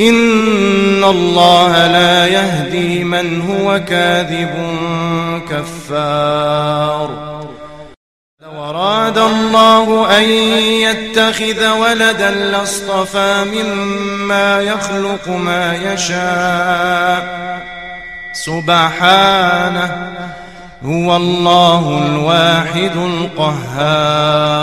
إن الله لا يهدي من هو كاذب كفار. وراد الله أن يتخذ ولدا لاصطفى مما يخلق ما يشاء. سبحانه هو الله الواحد القهار.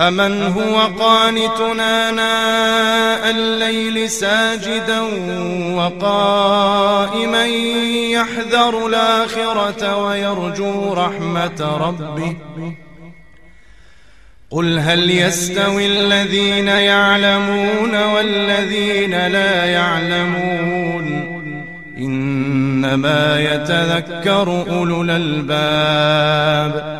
أمن هو قانتنا ناء الليل ساجدا وقائما يحذر الآخرة ويرجو رحمة ربه. قل هل يستوي الذين يعلمون والذين لا يعلمون؟ إنما يتذكر أولو الألباب.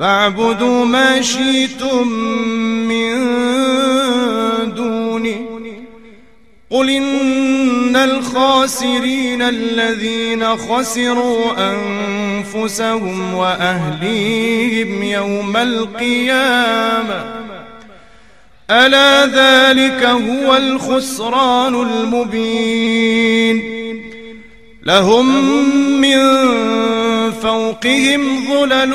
فاعبدوا ما شئتم من دوني. قل إن الخاسرين الذين خسروا أنفسهم وأهليهم يوم القيامة. ألا ذلك هو الخسران المبين. لهم من فوقهم ظلل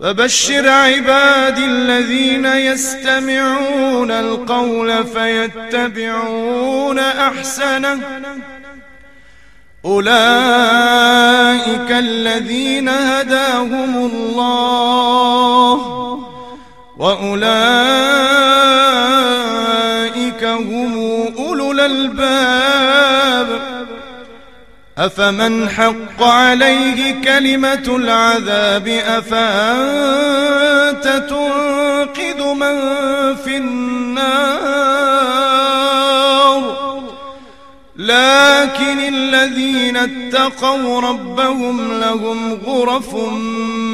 فبشر عبادي الذين يستمعون القول فيتبعون أحسنه. أولئك الذين هداهم الله وأولئك هم أولو الألباب. أفمن حق عليه كلمة العذاب أفأنت تنقذ من في النار؟ لكن الذين اتقوا ربهم لهم غرف من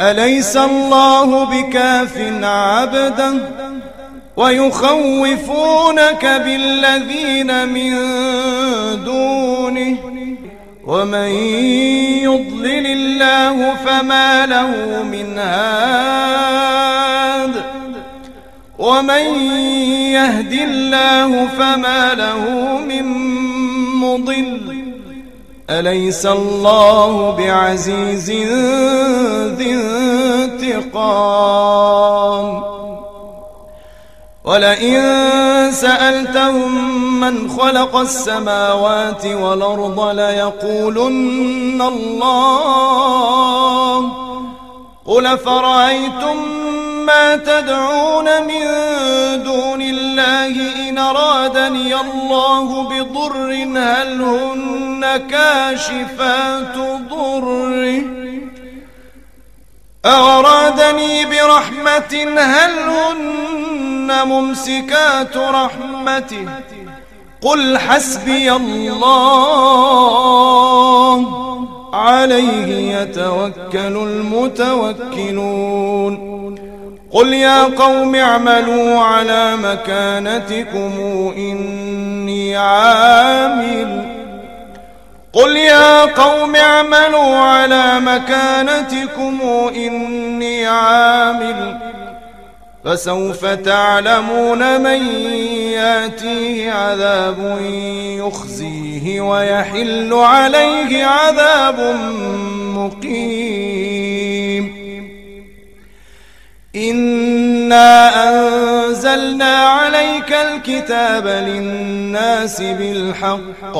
أليس الله بكاف عبدا ويخوفونك بالذين من دونه ومن يضلل الله فما له من هاد ومن يهد الله فما له من مضل أليس الله بعزيز ذي انتقام؟ ولئن سألتهم من خلق السماوات والأرض ليقولن الله. قل فرأيتم ما تدعون من دون الله إن أرادني الله بضر هل هن كاشفات ضره؟ أرادني برحمة هل هن ممسكات رحمته؟ قل حسبي الله عليه يتوكل المتوكلون. قل يا قوم اعملوا على مكانتكم إني عامل. قل يا قوم اعملوا على مكانتكم إني عامل. فسوف تعلمون من ياتيه عذاب يخزيه ويحل عليه عذاب مقيم. إنا أنزلنا عليك الكتاب للناس بالحق.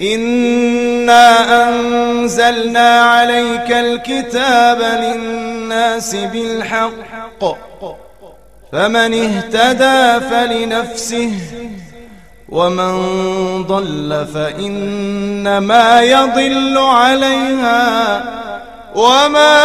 إنا أنزلنا عليك الكتاب للناس بالحق. فمن اهتدى فلنفسه ومن ضل فإنما يضل عليها. وما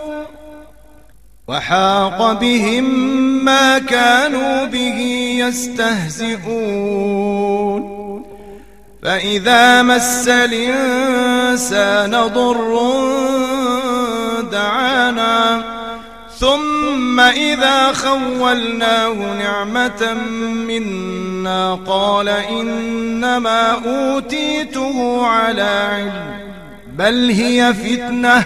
وحاق بهم ما كانوا به يستهزئون. فإذا مس الإنسان ضر دعانا ثم إذا خولناه نعمة منا قال إنما أوتيته على علم بل هي فتنة.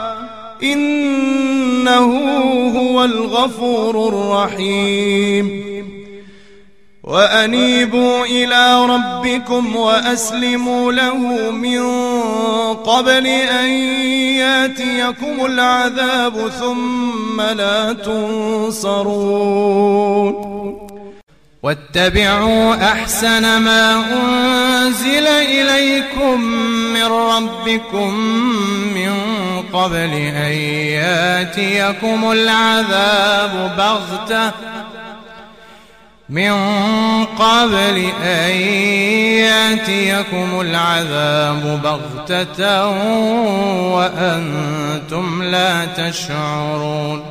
إنه هو الغفور الرحيم. وأنيبوا إلى ربكم وأسلموا له من قبل أن ياتيكم العذاب ثم لا تنصرون. واتبعوا أحسن ما أنزل إليكم من ربكم من قبل أن ياتيكم العذاب بغتة من قبل أن ياتيكم العذاب بغتة وأنتم لا تشعرون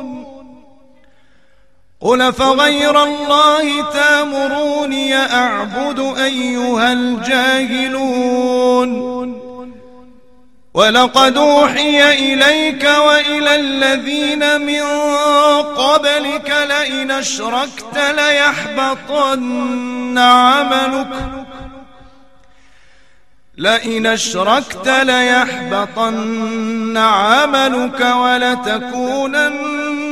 قل فغير الله تامروني أعبد أيها الجاهلون ولقد أوحي إليك وإلى الذين من قبلك لئن أشركت ليحبطن عملك لئن أشركت ليحبطن عملك ولتكونن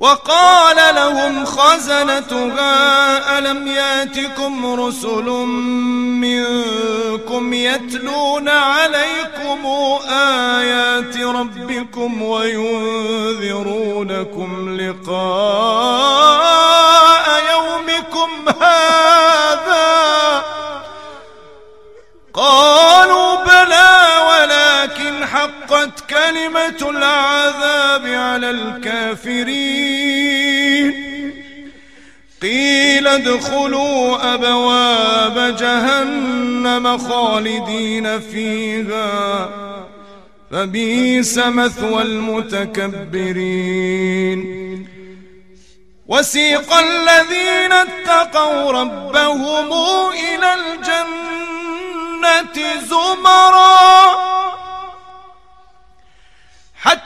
وقال لهم خزنتها ألم يأتكم رسل منكم يتلون عليكم آيات ربكم وينذرونكم لقاء يومكم هذا؟ قالوا حقت كلمة العذاب على الكافرين. قيل ادخلوا أبواب جهنم خالدين فيها. فبئس مثوى المتكبرين. وسيق الذين اتقوا ربهم إلى الجنة زمرا.